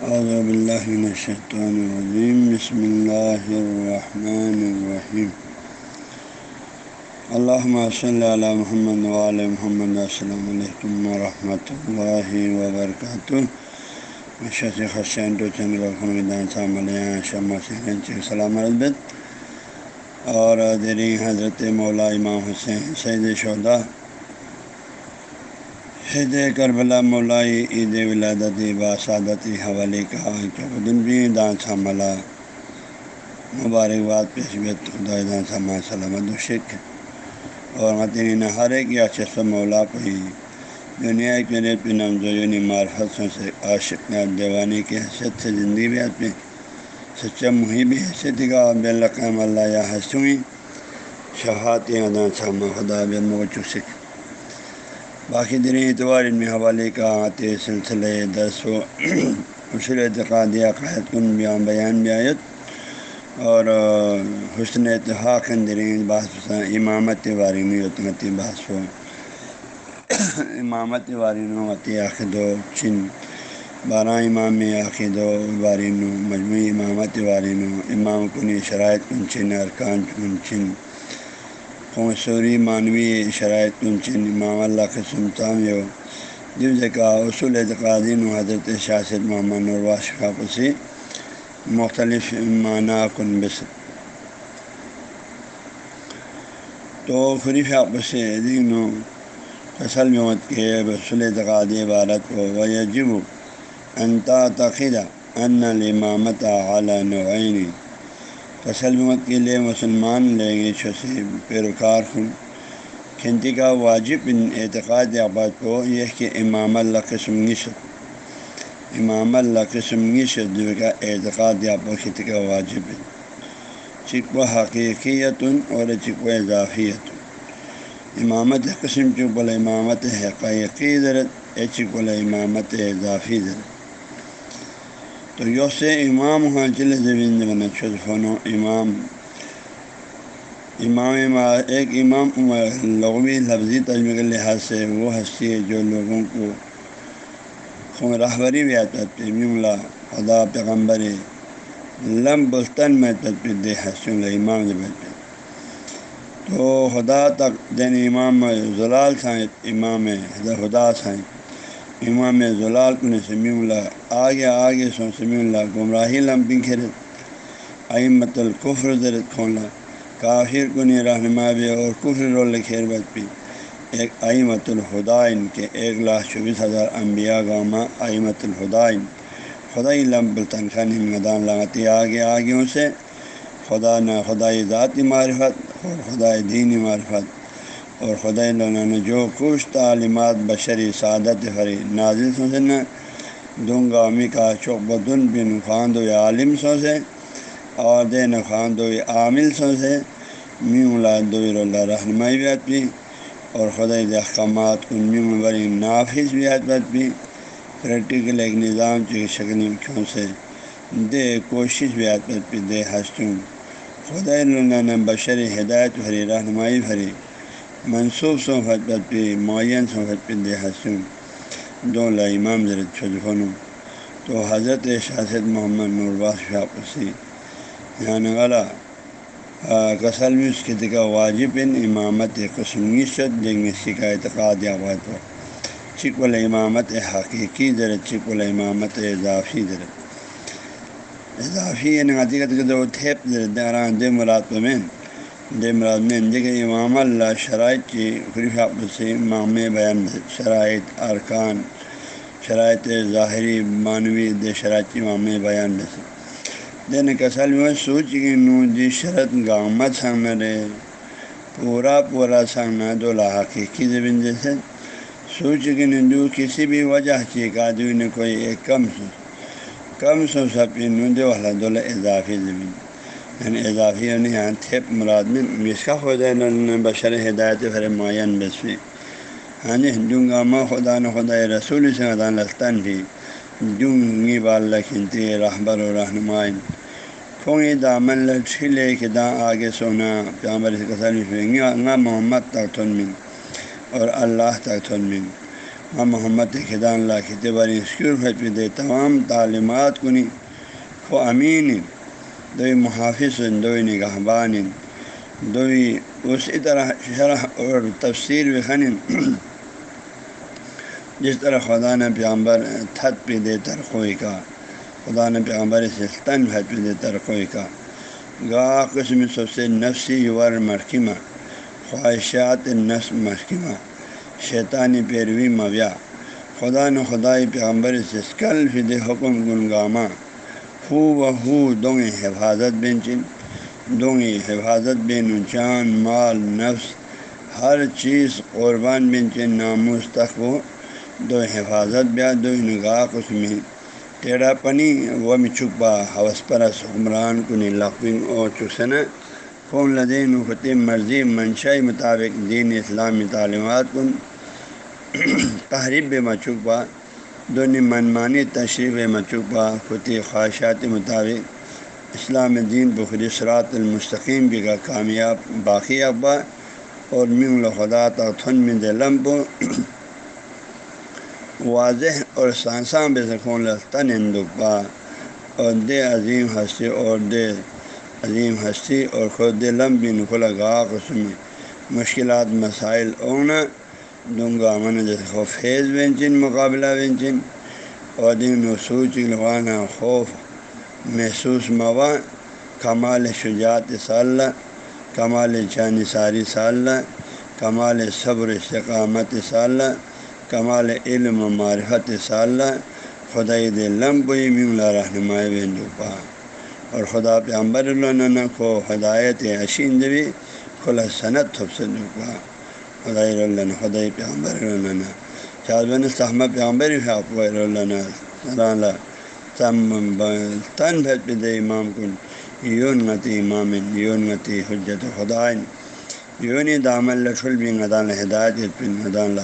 اعوذ باللہ من الشیطان الرجیم بسم اللہ الرحمن الرحیم اللہم صلی علی محمد وعلی محمد. السلام علیکم ورحمۃ اللہ وبرکاتہ شخص خرشین تو چند رقم شمع جی، سلام البت اور دری حضرت مولا امام حسین سید شہدا حید کربلا مولائی عید ولادت باسعادتی حوالے کا دن بھی دان ساملا۔ مبارکباد پیشبت خدا دان سما سلامت و شک اور متین ہر ایک یا چس مولا کو ہی دنیا ایک میرے پہ نمزونی معرفتوں سے عاشق دیوانی کی حیثیت سے زندگی بھی آدمی سچا محیبی حیثیت کا بے القام اللہ یا حسوئی شہات دان سامہ خدا بن مو چسک باقی دن اتوار ان میں حوالے کا آتے سلسلے دس و اصول اعتقاد عقائد کن بیان بیان بیات اور حسن اتحاق درین باس امامت وارین وطمتی باس و امامت وارین وتی عقد و چن بارہ امام عقید و وارین مجموعی امامت وارین امام کن شرائط کن چن، ارکان کن چن قوصوری معنوی شرائط کنچن امام اللہ قسم تام یو۔ جب کا اصول اعتقادین و حضرت شاست محمد نرواش خاپسی مختلف معنی کن بس۔ تو خریف آپس دین و فصل محمد کے رسول اعتقادی عبارت کو۔ وجب انتا تقیدہ ان الامامت اعلیٰ نعینی تسلمت کے لیے مسلمان لیں گے چھوسی پیروکار ہوں۔ کھنتی کا واجب ان اعتقاد آباد کو یہ کہ امام اللہ قسم نشت امام اللہ قسم نشت جو کا اعتقاد آپ کھنتی کا واجب ہے۔ چک و حقیقیت اور چک و اضافیت۔ امامت قسم چک بول امامت حقیقی ضرورت اے چک امامت اضافی ضرورت تو یو سے امام چل زمین بنا چھوٹ فونو امام امام ایک امام لغوی لفظی تجمے کے لحاظ سے وہ ہستی ہے جو لوگوں کو راہبری بھی آتا ہے مملا خدا پیغمبر لم بستن میں تجپید دے ہنسوں گا امام جب تو خدا تک دین امام زلال سائیں، امام خدا سائیں۔ امام زلال کن سمی اللہ آگے آگے سو سمی اللہ گمراہی لم پنکھر امت القفر درت کھولا کافر کن رہنما بھی اور کفر رول خیر بت بھی ایک امت الخدائن کے ایک لاکھ چوبیس ہزار انبیاء گامہ امت الخدائن خدا لم بلطنخان میدان لگاتی آگے آگے سے خدا نہ خدائی ذاتی معرفت اور خدائی دینی معرفت اور خدا نے جو کچھ تعلیمات بشری سعادت فری نازل سوچنا دوں گا امی کا چوک بدن بن خواند و عالم سو سے اور دین خواند و عامل سو سے اللہ اللہ رہنمائی بیت بھی اور خدا احکامات کن میم بری نافذ بیت بھی پریکٹیکل ایک نظام کی شکل کیوں سے دے کوشش بیت بھی دے ہستوں خدا اللہ نے بشری ہدایت بھری رہنمائی بھری منصوب صحبت پر پہ معین صحبت پہ دے حسن، دو امام زرت چھجفن تو حضرت شاست محمد نورباس شاپسی یعنی غلہ کسل میں اس کی کا واجب ان امامت قسم شد جنگ کا اعتقاد آباد ہو چک امامت حقیقی درت چک امامت اضافی درت اضافی یعنی حقیقت کے دو تھیپ درت دے مراد میں مراد میں دیکھیں امام اللہ شرائط کی خریف سے امام بیان شرائط ارکان، شرائط ظاہری، معنوی دے شرائط امام بیان سے۔ دین کسل میں سوچ کی نو دی شرط گامت سنگ رہے پورا پورا سنگنا دو حقیقی زمین جیسے سوچ کی نندو کسی بھی وجہ چیک آدمی نے کوئی ایک کم سو کم سو سب نو دو والا اضافی زمین یعنی اضافی یعنی یہاں تھپ مراد میں مس کا خدا بشر ہدایت پھر معین ہاں جی جنگامہ خدا نہ خدا رسول سے خدا لستان بھی جنگی بال کھنتی رہبر و رہنمائن کھونگی دامن لے کے داں آگے سونا پیامبر سے محمد تک من اور اللہ تک تھن من محمد خدا اللہ خطبر اسکول دے تمام تعلیمات کنی خو امین دوئی محافظ دوئی نگاہ بان دوئی اسی طرح شرح اور تفسیر وخن جس طرح خدا نے پیامبر تھت پہ دے ترخوئی کا، خدا نے پیامبر سے تن بھت پہ دے ترخوئی کا. گاہ قسم سب سے نفسی ور محکمہ خواہشات نفس محکمہ شیطانی پیروی مویا خدا نے خدائی پیغمبر سے کل فد حکم گنگامہ. ہو و ہو دونگ حفاظت بن چن دونگ حفاظت بن چان مال، نفس، ہر چیز قربان بن چن ناموس تک وہ دو حفاظت بیا دو نگاہ اس میں ٹیڑھا پنی و میں چھپا حوث پرس حکمران کن لقن او چسن قوم لدین خطِ مرضی منشائی مطابق دین اسلامی تعلیمات کن۔ تحریب مچوبہ دونوں منمانی تشریف مچوبہ خطی خواہشات مطابق اسلام دین بخری سرات المستقیم بھی کا کامیاب، باقی ابا اور منگ خدا تن میں لمب. واضح اور سانساں بے سکون تن ہندوبا اور دے عظیم ہستی اور دے عظیم ہستی اور خود لمبی نکلا گا اس میں مشکلات، مسائل، اونا دونگا امن جیسے خوف خیز بینچن، مقابلہ بینچن اور دن و خوف محسوس موا کمال شجاعت صاللہ کمال چانی ساری صاللہ کمال صبر استقامت صاللہ کمال علم و معرفت صاللہ خدائی دے لمبئی ملا رہنمائے بین پا۔ اور خدا پہ امبر اللہ کو ہدایت اشین بھی کھلا صنعت تھپ سے دپا خدائی اللہ خدائی پہ امبر اللہ چار بن صحمد پہ امبر اللہ تن بھت پہ دے امام کن. یون غتی امام، یون غتی حجت خدا یونی دام الٹھل بھی ندان ہدایت پن ندان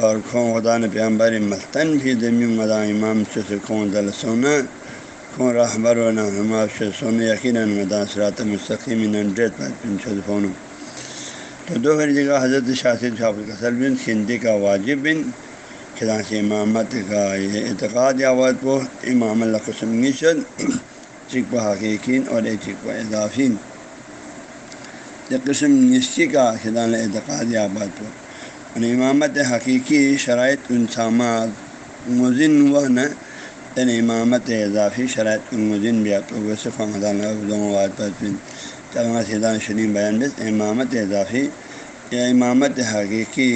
اور کھوں خدا نے پیامبر مستن بھی دمی مدا امام سے کھوں دل سونا کھوں راہ بر و نہ سے سونا یقیناً مدا سرات مستقیم ڈیٹ پر پن شد فون تو دو جگہ حضرت شاثر شاف القصل بن ہندی کا واجب بن خدا سے امامت کا یہ اعتقاد یاوت کو امام اللہ قسم نشد چک حقیقین اور ایک اضافین۔ یہ قسم نشی کا خدا اعتقاد یابت کو یعنی امامت حقیقی شرائط انسامات مزن و نہ یعنی امامت اضافی شرائط المزن بھی آپ ویسے چلنا سیدان شریم بیان بس امامت اضافی یا امامت حقیقی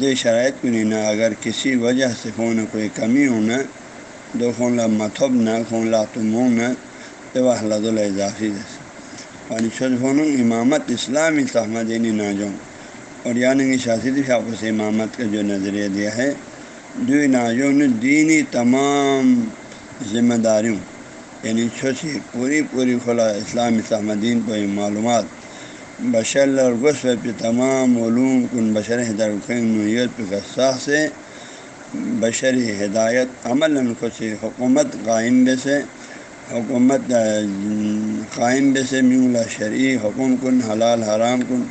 دے شرائط کو نہ اگر کسی وجہ سے خون کوئی کمی ہونا، دو خون لا متھب نہ خون لا تم نہ تو حلد الاضافی جیسے یعنی شد فون امامت اسلامی دینی نہ جاؤں اور یعنی کہ شاثر شاپ سے امامت کا جو نظریہ دیا ہے دو ناجوں نے دینی تمام ذمہ داریوں یعنی چھوٹی پوری پوری کھلا اسلام دین کو معلومات. بشر اور غص پہ تمام علوم کن بشر ہدایت پہ سے. بشری ہدایت عمل خوشی حکومت قائم بے سے حکومت قائم بے سے میولا شرعی حکم کن، حلال حرام کن.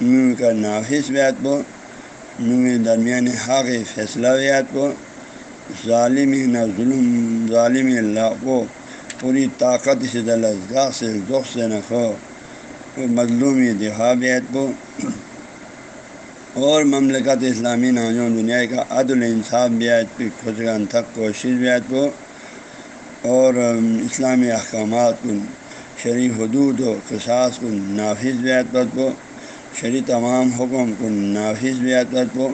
میو کا نافذ بیات کو میو درمیان حق فیصلہ بیات کو ظالم نہ ظلم ظالم اللہ کو پوری طاقت سے دلزگاہ سے ذوق سے نکھو مظلومی دہابیت کو اور مملکت اسلامی نوجو دنیا کا عدل انصاف بیت پہ خشگان تھک کوشش بیت کو اور اسلامی احکامات کن شرعی حدود و قصاص کن، نافذ بیت پر کو شرع تمام حکم کن، نافذ بیت پر کو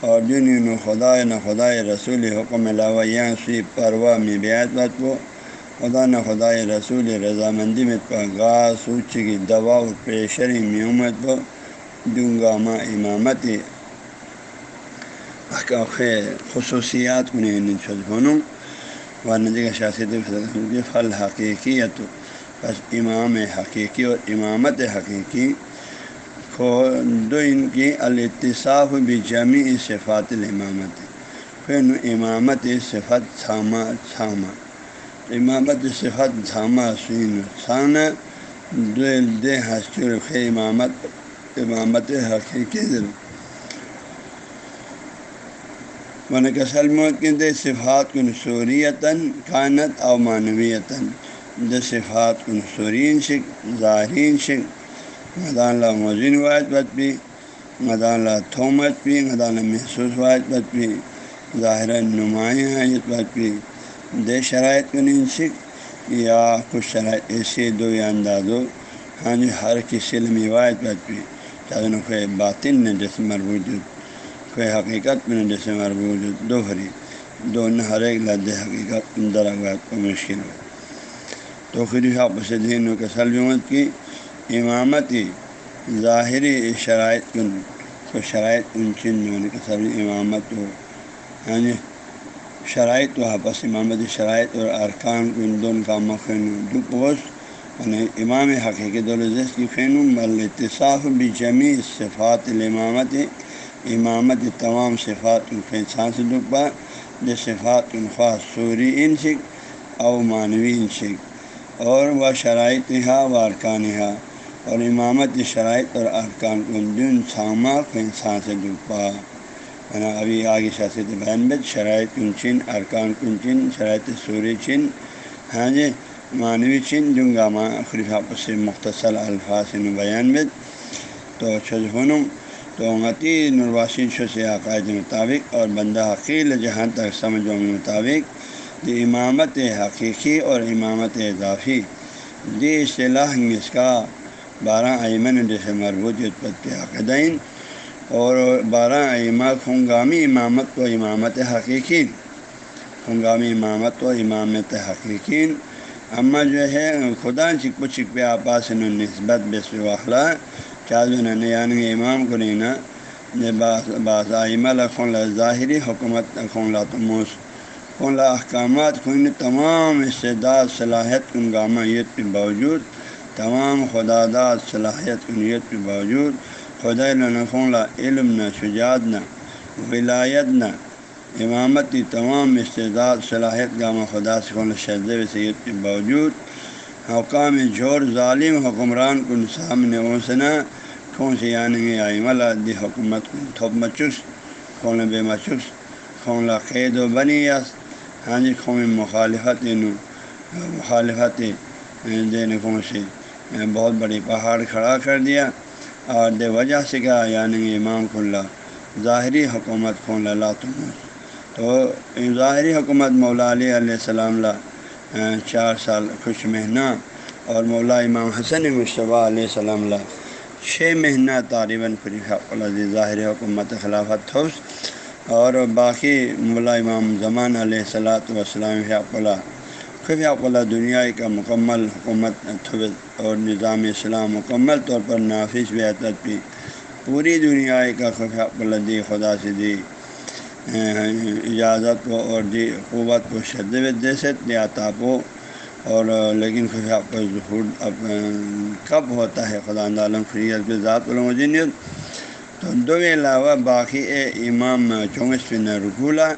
اور جن خدا نہ خدا رسول حکم علاوہ یا سی پروا میں بیت پر کو خدا نہ خدا رسول رضامندی میں گا سوچ کی دوا پیشری میومت کو دوں ماں امامت خصوصیات بنوں ورنہ کا شاست پھل حقیقیت بس امام حقیقی اور امامت حقیقی. کو دو ان کی التصاف بھی جمی صفات الامامت پھر امامت صفت چھاما چھاما امامت صفت دھاما سین ثانہ دے ہستی امامت امامت حقیقی ون کسل موت کے صفات کن سوریتاً کانت او معنویتاً د صفات کن سورین شک، ظاہرین شک۔ مدان اللہ مزین واحد بت بھی، مدان اللہ تھومت بھی، مدان محسوس واحد بت بھی۔ ظاہر نمایاں بت بھی۔ دے شرائط کن شک یا کچھ شرائط ایسے دو یا اندازو ہاں جی ہر کسی علمی واحد بت چاہے کوئی باطن نے جیسے مربوط کوئی حقیقت میں جیسے مربوط دو ہری دونوں ہر ایک لد حقیقت درغات کو مشکل ہو۔ تو پھر آپس دین و سلومت کی امامتی ظاہری شرائط کن کو شرائط ان چن کسل امامت ہو۔ یعنی شرائط و آپس امامت شرائط اور ارکان ان دونوں کا مخن دپوس یعنی امام حقیقی دولت کی فین التصاف بھی جمی صفات الامامت، امامت تمام صفات الفیسان سے دبا جو صفات الخواص سوری ان سکھ او معنوی ان سکھ اور وہ شرائط ہا و ارکان ہا۔ اور امامت شرائط اور ارکان الدن سامہ فنسان سے ابھی آگے شاست بیان بد شرائط کنچن ارکان کنچن شرائط سوری چن ہاں جی معنوی چن جنگامہ خریف سے مختصر الفاظ بیان بد تو چھجنم تو غتی نرواشین شو سے عقائد مطابق اور بندہ حقیل جہاں تک سمجھوں کے مطابق دی امامت حقیقی اور امامت اضافی دی اصطلاح اس کا بارہ ایمن جیسے مربوط اتپت عقدین اور بارہ ایما خنگامی امامت و امامت حقیقین۔ خنگامی امامت و امامت حقیقین۔ اما جو ہے، خدا چک چک پہ آپاس نسبت بس واخلہ چاہ یعنی امام کو لینا بعض خون ظاہری حکومت، خون تموس خون احکامات، خون تمام استعداد، صلاحیت کنگامت کے باوجود۔ تمام خداداد، صلاحیت کنیت کے باوجود۔ خدا خون علم نہ شجاعت نہ ولایت نہ امامت تمام استعداد، صلاحیت گامہ خدا سے خون شہد سید کے باوجود، حکام جھور ظالم حکمران کن سامنے اوسنا، کون سی یعنی آئم دی حکومت کن تھوپ مچس کون بے مچس کھون قید و بنی یس ہاں جی قوم مخالفت مخالفت دین کون سی، بہت بڑی پہاڑ کھڑا کر دیا۔ اور دے وجہ سے کیا یعنی امام کھلا ظاہری حکومت کھون اللہ تم تو ظاہری حکومت مولا علیہ علیہ السلام لا چار سال خوش مہینہ اور مولا امام حسن مشتبہ علیہ السلام لا، چھ مہینہ طالباً فری ظاہر حکومت خلافت تھوس۔ اور باقی مولا امام زمان علیہ السلاۃ وسلم اللہ خف اللہ دنیا کا مکمل حکومت اور نظام اسلام مکمل طور پر نافذ عطت بھی پوری دنیا کا خف اللہ دی خدا سے دی، اجازت کو اور دی، قوت کو شدید دست دیا تاپو اور لیکن خفیہ کا ظہور کب ہوتا ہے؟ خدا عالم فری کے ذات المجینیت تو دو علاوہ باقی اے امام چونگس بن رگولہ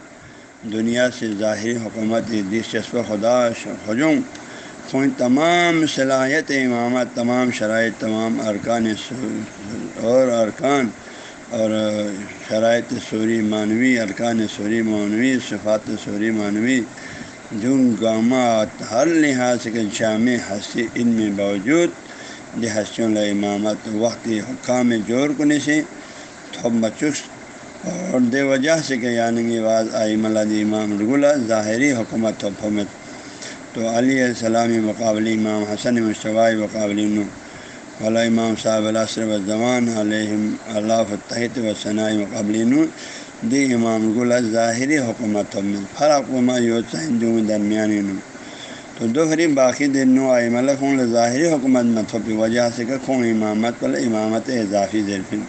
دنیا سے ظاہری حکومت دلچسپ خدا ہجوم خون تمام صلاحیت امامت، تمام شرائط، تمام ارکان اور ارکان اور شرائط سوری معنوی، ارکان سوری معنوی، صفات سوری معنوی، جن گامات ہر لحاظ کے جامع ہستی ان میں باوجود دی ہستیوں امامت وقتی حکام جور کنے سے تھوب مچس اور دے وجہ سے کہ یعنی واض آئی ملاد امام رگولہ ظاہری حکومت حکومت تو علیہ السلامی مقابل امام حسن مشتبائی مقابل والا امام صاحب علیہ زمان علیہ اللہ تحت و ثنائی مقابل دی امام گل ظاہری حکومت میں فرق وما ہندو درمیانی نو۔ تو دو فری باقی دن نو آئی ملک خون ظاہری حکومت میں تھوپی۔ وجہ سے کہ خون امامت پل امامت اضافی ذرفن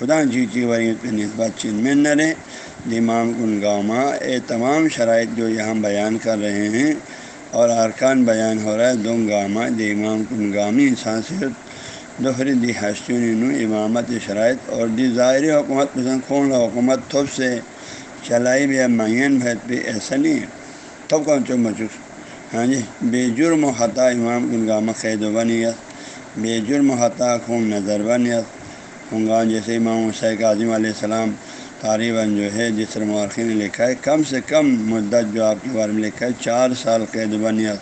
خدا جی جی وریت پہ نسبت چین میں نہ رہے امام کن گاما اے تمام شرائط جو یہاں بیان کر رہے ہیں اور ارکان بیان ہو رہا ہے دو گامہ دی امام کن گامی انسان سے دوہری دی نو امامت شرائط اور دی ظاہری حکومت پسند خون حکومت تھوپ سے چلائی بھی معین بھید بھی ایسا نہیں ہے۔ تھوپ کون چو مچوس ہاں جی بے جرم و خطا امام گنگامہ قید و بنیت بے جرم و خطا خون نظر بنیت خنگان جیسے امام حسین عظیم علیہ السلام طالباً جو ہے جس طرح مورخین نے لکھا ہے، کم سے کم مدت جو آپ کے بارے میں لکھا ہے، چار سال قید بنیاد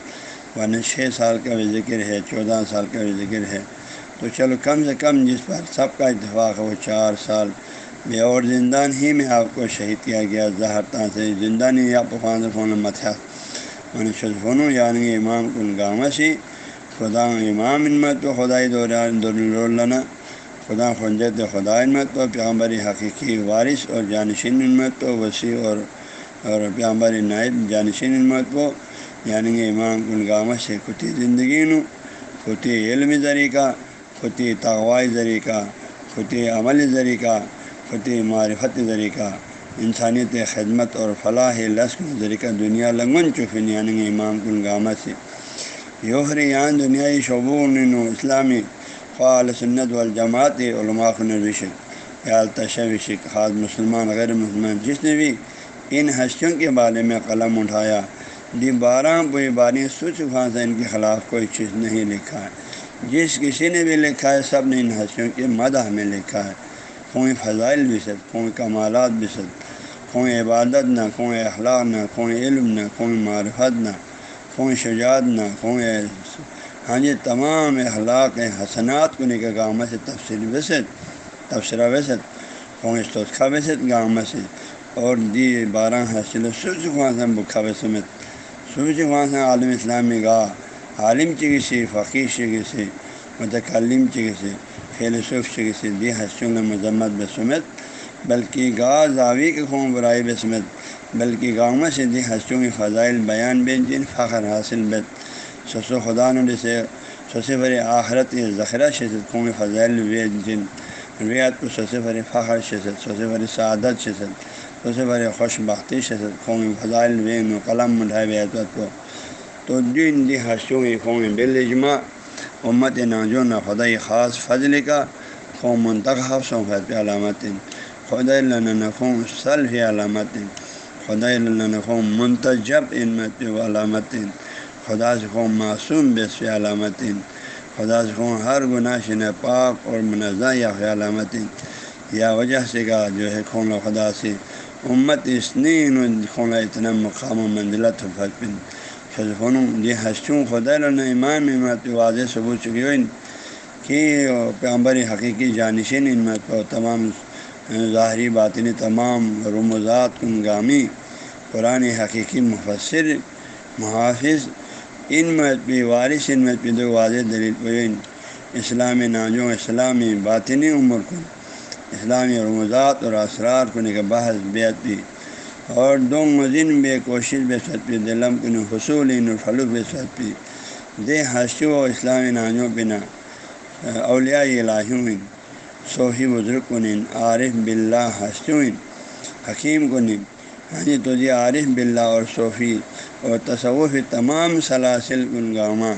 ورنہ چھ سال کا بھی ذکر ہے، چودہ سال کا بھی ذکر ہے۔ تو چلو کم سے کم جس پر سب کا اتفاق ہے، وہ چار سال۔ بے اور زندان ہی میں آپ کو شہید کیا گیا زہرتا سے۔ زندانی یا پفان فون متھیا فون یعنی امام کن گامہ سی، خدا امام انمت و خدائی دورانہ خدا خنجت خدا انمت و پیامبری حقیقی وارث اور جانشین انمت و وسیع اور اور پیامبری نائب جانشین انمت و یعنی امام کن گامہ سے کتی زندگی نو کتی علم ذریقہ خطی تغوائی ذریقہ خطی عمل ذریقہ خطی معرفت ذریقہ، انسانیت خدمت اور فلاح لسک ذریقہ دنیا لنگن چفن یعنی امام کن گامہ سے یوہریان دنیائی شعبوں اسلامی فعال سنت والجماعت علماء نوشق یا تشوشق خاص مسلمان، غیر مسلمان، جس نے بھی ان ہستیوں کے بارے میں قلم اٹھایا، دی بارہ بوئی باریں سوچ خاص ان کے خلاف کوئی چیز نہیں لکھا۔ ہے جس کسی نے بھی لکھا ہے، سب نے ان ہنسیوں کے مدح میں لکھا ہے۔ کوئی فضائل بھی سد کوئی کمالات بھی سد کوئی عبادت نہ، کوئی اخلاق نہ، کوئی علم نہ، کوئی معرفت نہ، کوئی شجاعت نہ، کوئی ہاں جی تمام اخلاق حسنات کو نکل گاؤں سے تفصیل وسط تبصرہ وسط کوئی توسخہ وسط گاؤں سے۔ اور دی بارہ حاصل سوچ خواہ سے بکھا وسمت سوچ خواہ سے عالم اسلامی گاہ، عالم چکسی فقیر چکسی متکلم چکسی فیلسوف چکسی دی حسوں مذمت بسمت بلکہ گاہ زاوی کے خون برائی بسمت بلکہ گاؤں سے دی حسوں کی فضائل بیان بین، جن فخر حاصل بت سسو خدا نے سے سوسے بھرے آخرت ذخیرہ شست قوم فضائل وے جن ریات کو سوسے بھرے فخر شست سوسے بھرے سعادت شست سوسے بھرے خوش بختی شست قوم فضائل وین قلم اٹھائے وے کو۔ تو دین دی حسوں قوم بل اجماع، امت ناجو نہ خدائی خاص فضل کا قوم منتخب صحفت علامت خدا قوم صلف علامت خدا قوم منتجب علمت و علامت خدا سے قوم معصوم بس علامت خدا سے قوم ہر گناہ شن پاک اور منظہ یا علامت یا وجہ سے کا جو ہے خون خدا سے۔ امت اسنین خون اتنا مقام و منزلت پن۔ فون یہ ہستوں خدا امام امت واضح ثبوت چکی ہو کہ پیامبر حقیقی جانشین امت کو تمام ظاہری باطنی تمام رموزات کنگامی قرآن حقیقی مفسر، محافظ ان بھی وارث، ان بھی دو واضح دلیل پوئن اسلامی ناجوں اسلامی باطنی عمر کن اسلامی رموزات اور اسرار کن کا بحث بیت بھی اور دو مزین بے کوشش بے پی دلم کن حصول فلو بے پی۔ دے حسو و اسلامی نانوں بنا، اولیاء الہیوں صوفی بزرگ کنن عارف بلّہ حسین حکیم کنن ہاں جی تو جی عارف بلّہ اور صوفی۔ اور تصوف تمام سلاسل کن گامہ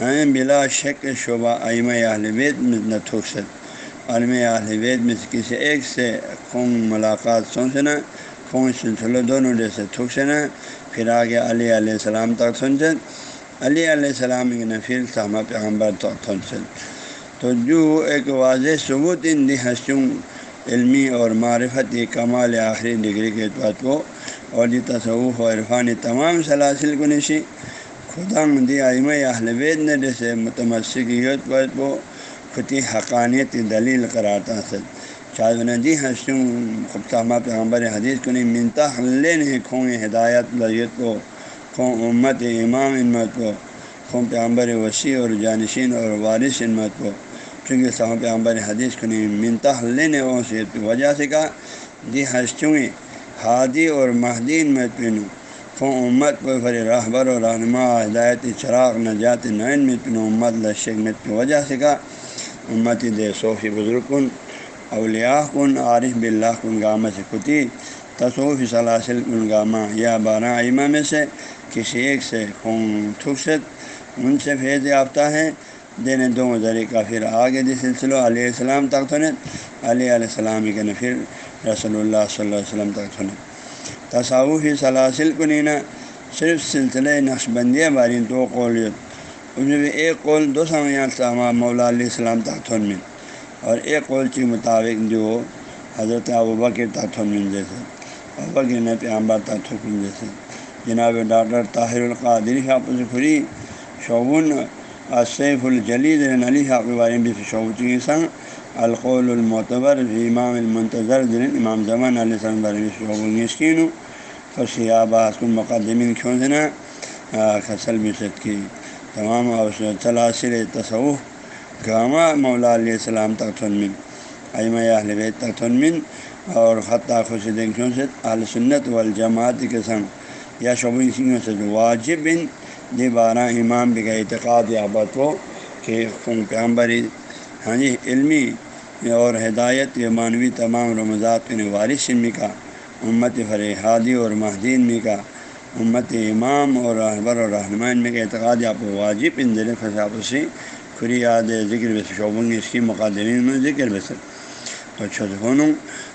ہیں، بلا شک شعبہ علم اہل بیت میں نہ تھوکست عالم اہل بیت میں کسی ایک سے قوم ملاقات سوچنا کون سلسلہ دونوں جیسے تھک پھر آگے علیہ علیہ السلام تک سن علی علیہ السلام کی نفیل صحمہ پیغمبر تک سن تو جو ایک واضح ثبوت ان دی علمی اور معرفتی کمال آخری ڈگری کے اعتبار کو اور دی تصوف و عرفانی تمام سلاسل کو نشی خدا مندی آئم اہل وید نے جیسے متمسکیت پر کو خطی حقانیت دلیل قرارتا سد۔ شاید ندی ہنسوں خبصامہ پیغمبر حدیث کو نہیں منتا حلے نہیں کھوں ہدایت لذیت کو کھوں امت امام امت کو کھوں پیغمبر وسیع اور جانشین اور وارث امت کو چونکہ صاحب پیغمبر حدیث کو نہیں منتا حلے نے کی وجہ سے کہا، دی ہنسوں ہادی اور مہدین مت پینوں کھوں امت کو بھر راہبر اور رہنما ہدایت چراغ نجات نین میں پنو امت لشک مت کی وجہ سے کہا امت دے صوفی بزرگن اولیاء کن، عارف بلّہ کن، گامہ سے کتی۔ تصوف سلاسل کن، گامہ یا بارہ ائمہ میں سے کسی ایک سے خون تھکست ان سے فیض یافتہ ہے دینے دو ذریعہ پھر آگے دی سلسلہ علیہ السلام تک تھنے۔ علیہ علیہ السلام کے پھر رسول اللہ صلی اللہ علیہ وسلم تک تھنے تصوفی سلاسل کو نینا صرف سلسلہ نقش بندیہ باری دو قولیت اس میں بھی ایک قول دو سماعت مولا علیہ السلام تک میں اور ایک قول کے مطابق جو حضرت ابوبکر تاتھن جیسے ابوبکر نے پیامبر تاتھن جیسے جناب ڈاکٹر طاہر القادری حافظ خری شعبن اصیف الجلید علی بارے میں شعبتی سنگ القول المعتبر امام المنتظر دن امام زمان علیہ السلام بارے میں شعب السکین فرسیاباس کن مقدمین کھونسنا خسل بصد کی تمام تلاثر تصوف گامہ مولا علیہ السلام تک من. ائمہ اہل بیت تک اور خطہ خوشدین کھونست اہل سنت والجماعت کے سنگ یا شعبی سے واجب بن دی بارہ امام بھی کا اعتقاد یا بت ہو، کہ پیامبری ہاں جی علمی اور ہدایت یا مانوی تمام رمضات وارث علمی کا، امت فرحادی اور مہدین میں کا، امت امام اور رہبر اور رہنمائن میں کا اعتقاد آپ واجب ان دل فصاف سے کھری یاد ذکر بس شعبوں اس کی مقادرین میں ذکر بس۔ تو چھونوں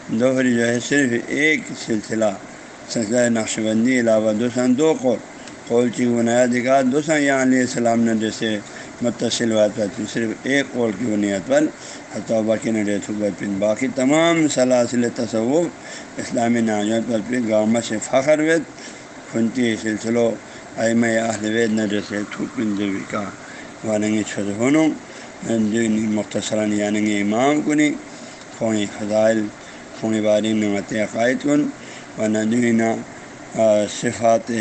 دوہری جو ہے صرف ایک سلسلہ سلسلہ نقش بندی علاوہ دوسرا دو قول قول کی بنیاد کا دوسرا یہاں یعنی علیہ السلام نے جیسے متصل بات پر صرف ایک قول کی بنیاد پر حتوبہ کی نڈیت پن باقی تمام سلاسل تصوف اسلامی ناجت پر پھر گاؤں سے فخر وید. کھنتی سلسلوں ایم اہل وید نہ تھوپن دیوی کا وانگی چھت ہونوں مختصراً یعنی امام کنی. خونی فضائل خونی باری میں عقائد کن. و ندوینہ صفات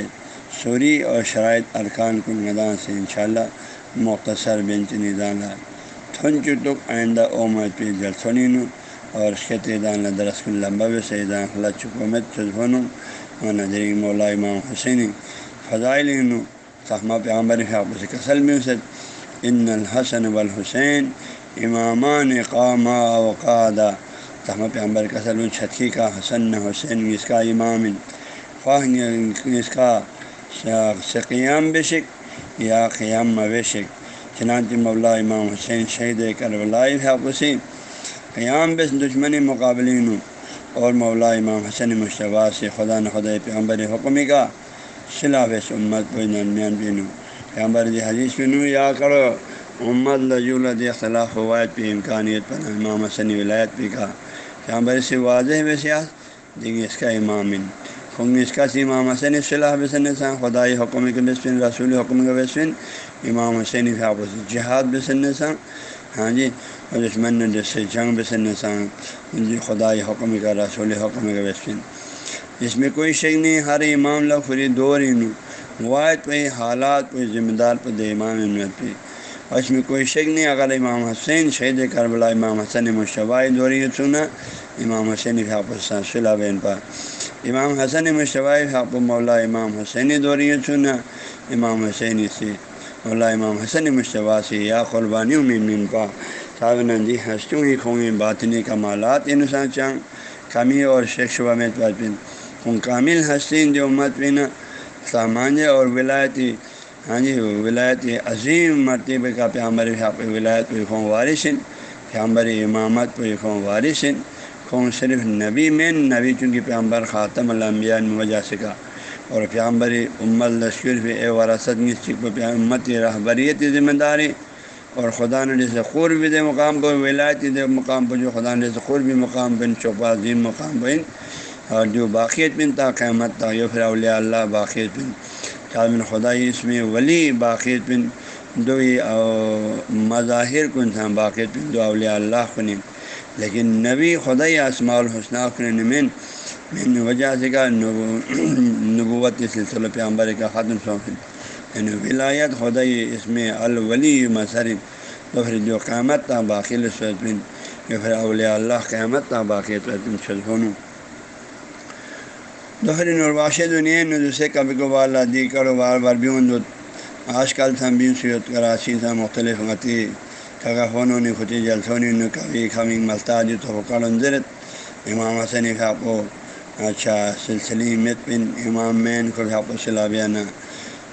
سوری اور شرائط ارکان کن. ندان سے انشاءاللہ مختصر بنچ نظام ہے تھن چٹک آئندہ اومت پہ جلسنین اور شیطان درس لمبا سیدان خلا چکومت چزبن و نظری مولا امام حسین فضائل صحمہ پیامبر حافظ کسل میں سد ان الحسن والحسین امامان قامہ اوقادہ تحمہ پیامبر کسل چھتکی کا حسن حسین اس کا امام۔ خواہ اس کا قیام بشک یا قیام مویشک چنانچہ مولا امام حسین شہید کربلائی حافظی قیام بس دشمنی مقابلین اور مولا امام حسن مشتبہ سے خدا خدا پیامبر حکمی کا صلاح بس امت درمیان بینو پیامبر دی حدیث بنو یا کرو، امت لجول اختلاف فوائد پہ امکانیت پر امام حسن ولایت پہ کا پیامبر سے واضح وسیعت دیکھیے اس کا امام خنگ اس کا سی امام حسین صلاح بسن سان خدائی حکم کے بسفن رسول حکم کے بسفن امام حسین حافظ جہاد بسن سان ہاں جی دشمن جس سے جنگ بسن سان ہاں جی خدائی حکم کا، رسول حکم کا بسفن اس میں کوئی شک نہیں، ہر امام لوگ فری دور ہی واحد پہ، حالات پہ، ذمہ دار پہ، دے امام امت پہ۔ اور اس میں کوئی شک نہیں، اگر امام حسین شہید کربلا، امام حسن مشبہ دوری سنا امام حسین حافظ صلاح بین پر امام حسن مشبہ حاف مولا امام حسین دوری سنا امام حسین سے مولا امام حسن مشتبہ سے یا قربانی امین پا صاحب نندی ہنسوں ہی خونی باطنی کمالات انسان چانگ کمی اور شیخ شبہ میں ان کامل حسین جو امت پہ نا سامانیہ اور ولایتی ہاں جی ولایتی عظیم مرتبہ کا پیامبر ولایت پہ خوں وارثن پیامبر امامت پہ خوں وارثن خون صرف نبی میں نبی چونکہ پیامبر خاتم الانبیاء وجہ سے کا اور پیامبر امت لشکر پہ اے وراثت امت رہبریت ذمہ داری اور خدا نے جیسے قرب دے مقام پہ ولایتی دے مقام پہ جو خدا نے جیسے قربی مقام بن چوپا عظیم مقام بن اور جو باقیت بن تا قیامت تا یو پھر اولیاء اللہ باقیت بن بن خدا اس میں ولی باقیت بن دو مظاہر کن تھا باقیت بن دو اولیاء اللہ کنم لیکن نبی خدا اسماع الحسنہ کن من وجہ سے کا نبوت سلسلہ پیامبر کا ختم سوکھن یعنی ولایت خدا اس میں الولی مصرف تو پھر جو قیامت تھا باقی بن یا پھر اولیاء اللہ قیامت تھا باقی شدفون دوہری نرواش دنیا دوسرے کبھی کو بار لادی کرو، بار بار بھی ان آج کل تھا بھی سیرت کراچی تھا مختلف متی کگا فونوں نے خطی جلسونی نے کبھی کبھی ملتا دی امام حسن کا کو اچھا سلسلی مت بن امام مین کو بھی آپ کو سلابیانہ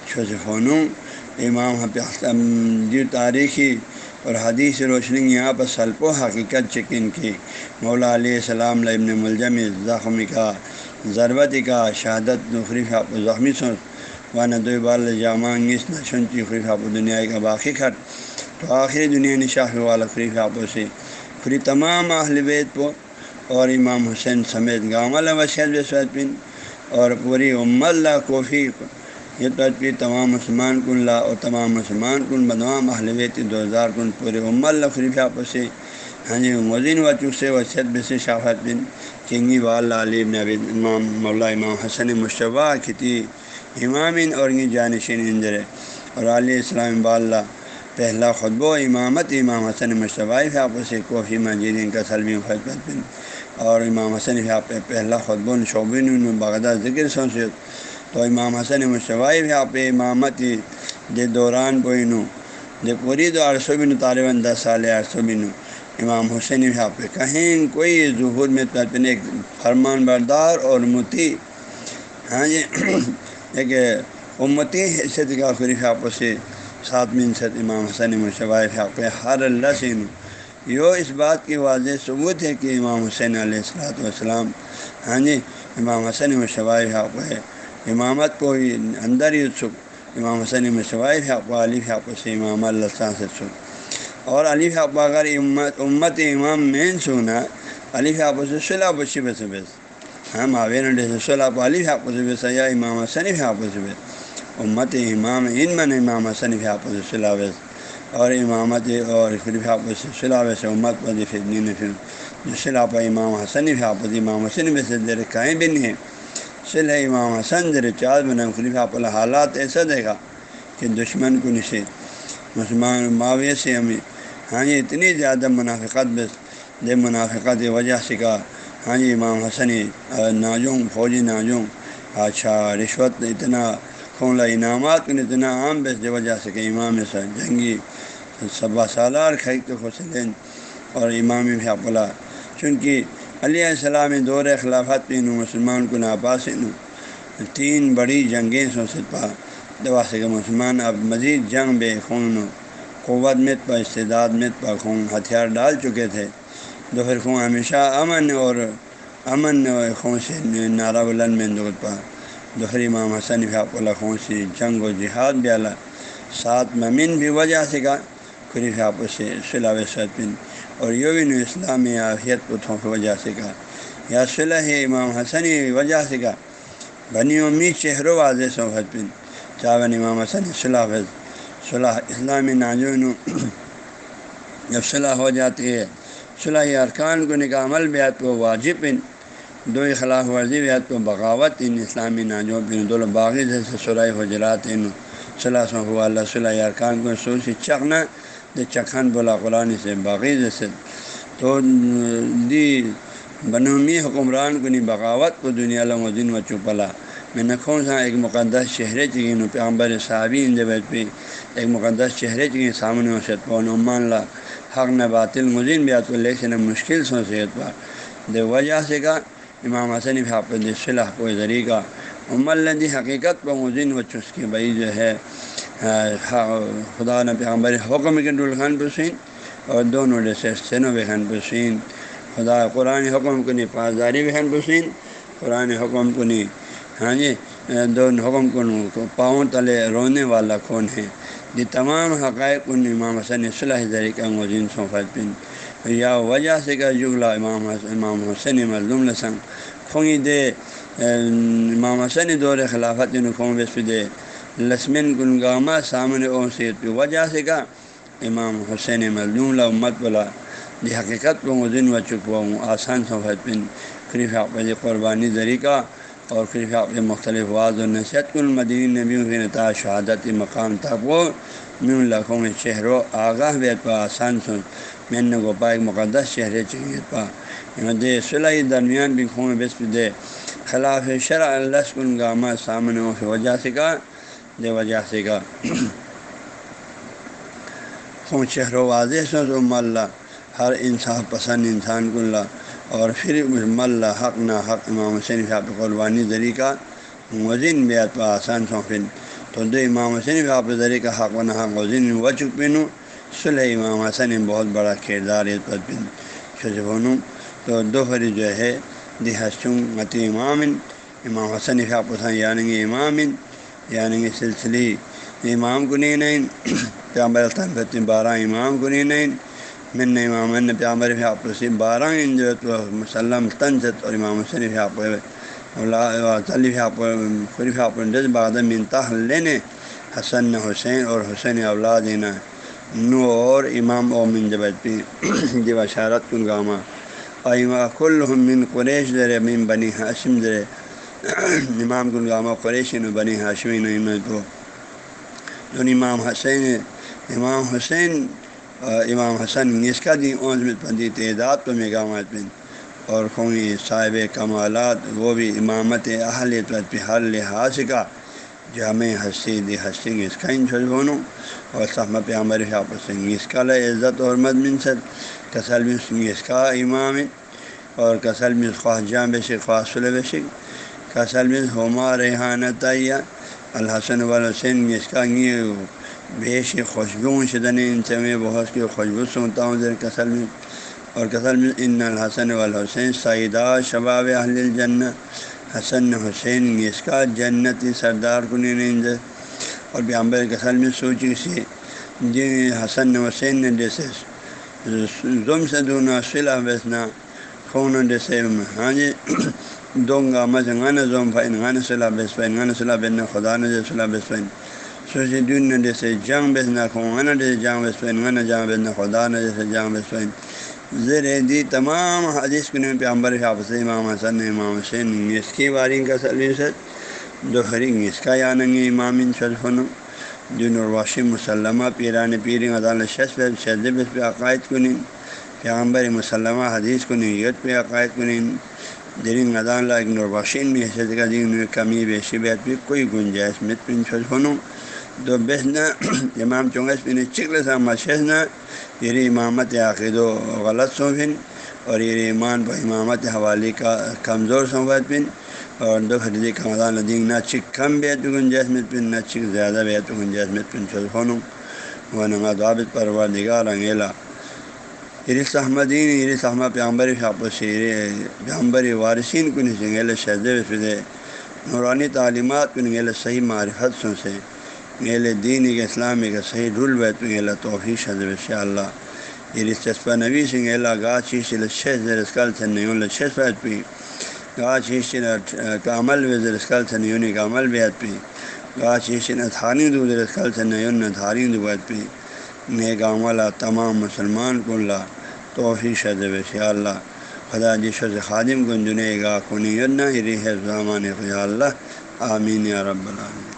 چھوٹے فونوں امام جو تاریخی اور حدیث روشنی یہاں پر سلپ و حقیقت چکن کی مولا علیہ السلام ابن ملزم زخمی کا ضربت کا شہادت نخریف آپ زخمی سن وانا دو بال جامع انگیس نہ خریف آپ دنیا کا باقی کھٹ تو آخری دنیا نشاف والا خریف آپ سے۔ پھر تمام اہل بیت کو اور امام حسین سمیت گام وشید بن اور پوری ام اللہ کوفی یہ تدبیر تمام مسلمان کن لا اور تمام مسلمان کن بدمام اہلویت دو ہزار کن پورے ام اللہ خریف آپس سے۔ ہاں جی مدین و چوسے وسیت بس شافت بن کنگی وال علی نبی امام مولا امام حسن مشبہ کھتی امامن اور جانشین اندر اور علیہ السلام باللہ پہلا خطبہ امامت امام حسن مشتبہ آپس سے کوفی منجین کا سلم خطبت بن اور امام حسن پہ پہلا خطب شعبین بغداد ذکر سوچ تو امام حسن مشوائی بھی آپ امامت دے دوران پوئنو دے پوری دو عرصہ بن طالباً دس سال عرصہ بن امام حسین بھی آپ کہیں کوئی ظہور میں ایک فرمان بردار اور متی ہاں جی ایک امتی حیثیت کا خریف آپ سے سات منصد امام حسن مشوائی آپ ہر اللہ سے یو اس بات کی واضح ثبوت ہے کہ امام حسین علیہ السلاۃ والسلام ہاں جی امام حسن مشوائے حق ہے۔ امامت کو ہی اندر ہی اتسک امام حسن مشوائے حق علی حق سے امام اللہ سے سکھ اور علی حق اگر امت امت امام مین سونا، علی حق سے صلاح بشی بس بس۔ ہاں معاوین صلاح علی حق سے بس یا امام حسن حق سے بس۔ امت امام، ان من امام حسن حق سے اور امامت اور پھر بھی آپ سے امت پر پھر امام حسن بھی امام حسن میں سے دیر کہیں بھی نہیں ہے۔ صلاح امام حسن در چار بنا خلیف آپ حالات ایسا دے گا کہ دشمن کو نشے مسلمان معاویہ سے ہمیں ہاں جی اتنی زیادہ منافقت بس دے منافقت وجہ سے کا ہاں جی امام حسن ناجوں فوجی ناجوں اچھا رشوت اتنا کھولا انعامات اتنا عام بس وجہ سے کہ امام سا جنگی صبا سالار خیک حسین اور امام حقلا چونکہ علیہ السلام دور خلافت پہ مسلمان کو ناپاس تین بڑی جنگیں سو سپا دوا سے مسلمان اب مزید جنگ بے خون قوت مت پر استداد مت پر خون ہتھیار ڈال چکے تھے۔ دوپہر خون ہمیشہ امن اور امن خون سے نعرہ بلند میں دودھ پا۔ دوہر امام حسن اللہ خون سے جنگ و جہاد بھی اللہ سات ممین بھی وجہ سے کا قریف آپس سے صلاح سطن اور یوبین اسلام آفیت پتھوں کی وجہ سے کا یا صلاح امام حسن وجہ سے کا بنی امید شہر و واضح صحبت بن چاون امام حسن صلاح صلاح اسلامی ناجون جب صلاح ہو جاتی ہے، صلاح ارکان کو نکاح عمل بیات کو واجب بن دو خلاف ورزی بیات کو بغاوت ان اسلامی ناجوں بن دو باغی جیسے صلاح حجرات ان صلاح صلی اللہ صلاح ارکان کو سوچ چکھنا دے چکھن بولا قرآن سے باغی جیسے تو دی بنومی حکمران کو نہیں بغاوت کو دنیا لمدین و چپلا میں نکھوں سا ایک مقدس چہرے چکن پیغمبر صحابی ان جب پہ ایک مقدس چہرے چکن سامنے وسط پون عمان لا. حق نہ باطل مزین بھی کو لے سے مشکل سو صحت پر دے وجہ سے کا امام حسن حافظ صلاح کو ذریعہ عمر لدی حقیقت پر مزین و چس کی بھائی جو ہے خدا نہ پیغمبر حکم کے خان پسین اور دونوں جیسے سینو بحن پسین۔ خدا قرآن حکم کو نہیں پاسداری بحن پسین، قرآن حکم کو نہیں ہاں جی دونوں حکم کو پاؤں تلے رونے والا کون ہے؟ یہ تمام حقائق ان امام حسن صلاح ذریعہ مزین صوفت بن یا وجہ سے کا جگلا امام حسن امام حسین مظلوم لسن کھونگی دے امام حسن دور خلافت کھوں بس دے لسمن گنگامہ سامنے او سے وجہ سے کا امام حسین مظلوم لا امت بلا دی حقیقت کو مدن و چکا ہوں آسان صحبت بن قریف آپ قربانی ذریعہ اور قریف آپ مختلف واض و نصیحت کن مدین نبی نتا شہادت مقام تک وہ میون لاکھوں میں شہر و آگاہ بیت پا آسان سن۔ میں نے گوپا ایک مقدس شہر چاہیے پا۔ دے صلاحی درمیان بھی خون بس دے۔ خلاف شرع اللہ کن گامہ سامنے وجہ سے کا۔ دے وجہ سے کا۔ خون شہر و واضح سن مل ہر انصاف پسند انسان کو اللہ اور پھر مل حق نہ حق امام حسین صاحب قربانی ذریعہ کا۔ بیت پا آسان سونپن تو دو امام حسین صاحب ذریعہ کا حق و نہ وزین و چک پینوں صلح امام حسن بہت بڑا کردار پر بن شجبن تو دو فری جو ہے دی حسن متی امام امام حسن صاحب حسن یعنی امام یعنی سلسلی امام کو نہیں پیامبر بارہ امام کو نہیں من امام پیامبر آپ بارہ جو مسلم تنزت اور امام حسین آپ خریف آپ باد منتا لینے حسن حسین اور حسین اولاد نو اور امام او من جب جب اشارت کن گامہ ایما کل من قریش در امین بنی ہاشم در امام کن گامہ قریش نو، بنی ہاشمین تو۔ امام حسین امام حسین امام حسن اس کا دی عظمت پندی تعداد تو میگامات بن اور خونی صاحب کمالات، وہ بھی امامت اہل پہ ہر لحاظ کا جامع ہنسی دی، ہنسی اس کا انچل بونوں اور سہم پہ ہمارے آپس اس کا عزت اور مد منصد کسل اس کا امام اور کسل میں خواہ بے شک خواہ صلی کسل میں ہوما ریحانہ طیہ الحسن والحسین اس کا بیش خوشبو شدن ان سے میں، بہت کی خوشبو سنتا ہوں۔ ذرا کسل میں اور کسل میں ان الحسن والحسین سعیدہ شباب اہل الجن حسن حسین اس کا جنتی سردار کن اور بیامبر کسل میں سوچی سی جن حسن حسین نے جیسے ظم سے دونا صلاح بیسنا خون جیسے ہاں جی دوں گا مجھے زوم فائن غان صلاح بیس فین غان صلاح بین خدا نے صلاح بیس فین سوچی دن نے جیسے جنگ بیسنا خون جیسے جنگ بیس فین غن جنگ بیسنا خدا نے جیسے جنگ بیس فین زیر دی تمام حدیث کن پیامبر حافظ، امام حسن، امام حسین اس کی وارنگ کا سروس دو خرنگ اس کا یا ننگ امام شرفن جن الواشم مسلمہ پیران پیرنگ عدالت شس پہ شدب پہ عقائد کنن پیامبر مسلمہ حدیث کنن یت پہ عقائد کنن درنگ عدالت نرواشین بھی حیثیت کا دن کمی بیشی بیت بھی کوئی گنجائش مت پن چھنوں تو بیسنا امام چونگس پہ چکل سا مشنا یہ امامت عقید و غلط سوفن اور یہ ایمان پر امامت حوالی کا کمزور صحبت پن اور دو خریدی کا مدان دین نہ چک کم بیت گنجائش مت پن نہ چک زیادہ بیت گنجائش مت پن چل خونوں وہ نما دعابت پرور نگار انگیلا۔ ارس احمدین ارس احمد پیامبر شاپ شیر پیامبر وارثین کن سنگیل شہد فضے نورانی تعلیمات کن گیل صحیح معرفت سن سے میل دین کے اسلامی کا صحیح رول بیت گیلا توفی شدب شاء اللہ یہ چسپا نبی سنگھ اللہ گا چیش لچھے زرسکل سے نیون لچھس بیت پی گا چیش کا عمل و زرسکل سے نیونی کا عمل بیت پی گا چیش نتھانی دو زرسکل سے نیون نتھاری دو بیت پی۔ نیک والا تمام مسلمان کو اللہ توفیق شدب شاء اللہ۔ خدا جی شد خادم گنجنے گا کنی یدنا ہری ہے زمان خیا اللہ۔ آمین یا رب العالمین۔